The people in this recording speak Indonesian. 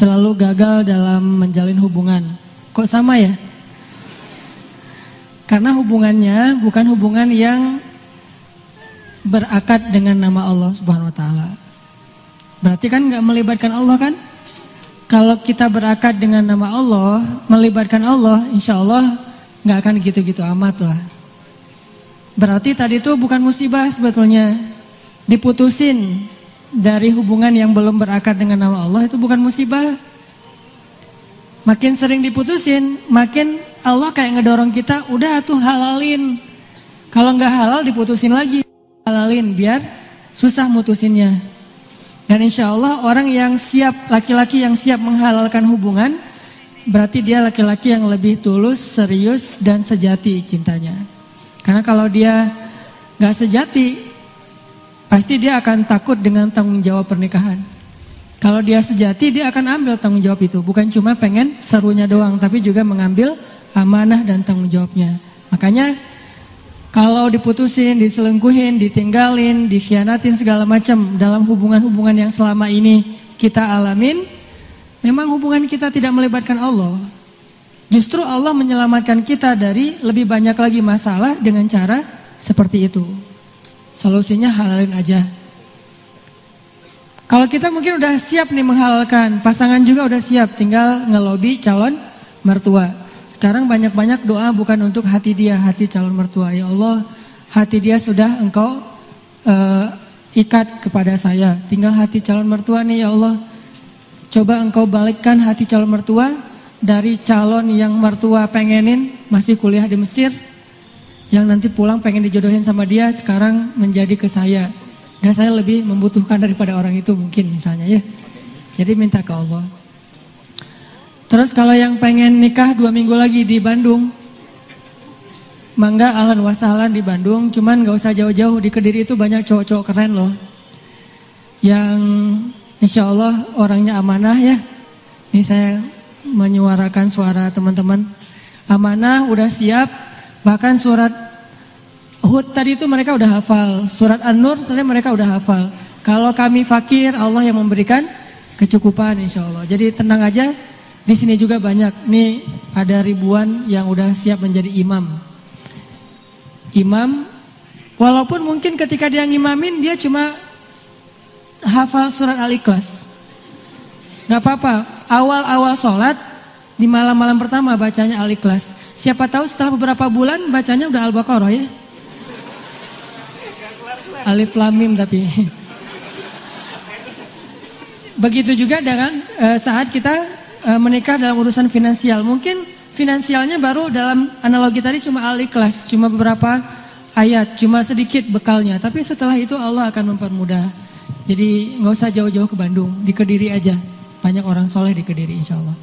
selalu gagal dalam menjalin hubungan. Kok sama ya? Karena hubungannya bukan hubungan yang berakad dengan nama Allah Subhanahu wa taala. Berarti kan nggak melibatkan Allah kan? Kalau kita berakad dengan nama Allah, melibatkan Allah, insya Allah nggak akan gitu-gitu amat lah. Berarti tadi itu bukan musibah sebetulnya. Diputusin dari hubungan yang belum berakad dengan nama Allah itu bukan musibah. Makin sering diputusin, makin Allah kayak ngedorong kita, udah tuh halalin. Kalau nggak halal diputusin lagi, halalin biar susah mutusinnya. Dan insya Allah orang yang siap, laki-laki yang siap menghalalkan hubungan, berarti dia laki-laki yang lebih tulus, serius, dan sejati cintanya. Karena kalau dia nggak sejati, pasti dia akan takut dengan tanggung jawab pernikahan. Kalau dia sejati, dia akan ambil tanggung jawab itu. Bukan cuma pengen serunya doang, tapi juga mengambil amanah dan tanggung jawabnya. Makanya kalau diputusin, diselengkuhin, ditinggalin, dikhianatin segala macam dalam hubungan-hubungan yang selama ini kita alamin, memang hubungan kita tidak melibatkan Allah. Justru Allah menyelamatkan kita dari lebih banyak lagi masalah dengan cara seperti itu. Solusinya halalin aja. Kalau kita mungkin udah siap nih menghalalkan, pasangan juga udah siap, tinggal ngelobi calon mertua. Sekarang banyak-banyak doa bukan untuk hati dia, hati calon mertua. Ya Allah, hati dia sudah engkau uh, ikat kepada saya. Tinggal hati calon mertua nih ya Allah. Coba engkau balikkan hati calon mertua dari calon yang mertua pengenin masih kuliah di Mesir. Yang nanti pulang pengen dijodohin sama dia, sekarang menjadi ke saya. Dan saya lebih membutuhkan daripada orang itu mungkin misalnya ya. Jadi minta ke Allah. Terus kalau yang pengen nikah dua minggu lagi di Bandung. Mangga alan wasalan di Bandung. Cuman gak usah jauh-jauh di Kediri itu banyak cowok-cowok keren loh. Yang insya Allah orangnya amanah ya. Ini saya menyuarakan suara teman-teman. Amanah udah siap. Bahkan surat Hud tadi itu mereka udah hafal. Surat An-Nur tadi mereka udah hafal. Kalau kami fakir, Allah yang memberikan kecukupan insya Allah. Jadi tenang aja. Di sini juga banyak. Nih ada ribuan yang udah siap menjadi imam. Imam, walaupun mungkin ketika dia ngimamin dia cuma hafal surat Al-Ikhlas. Gak apa-apa. Awal-awal sholat di malam-malam pertama bacanya Al-Ikhlas. Siapa tahu setelah beberapa bulan bacanya udah Al-Baqarah ya. Alif lamim tapi. Begitu juga dengan uh, saat kita uh, menikah dalam urusan finansial. Mungkin finansialnya baru dalam analogi tadi cuma al-ikhlas, cuma beberapa ayat, cuma sedikit bekalnya. Tapi setelah itu Allah akan mempermudah. Jadi nggak usah jauh-jauh ke Bandung, di Kediri aja. Banyak orang soleh di Kediri insya Allah.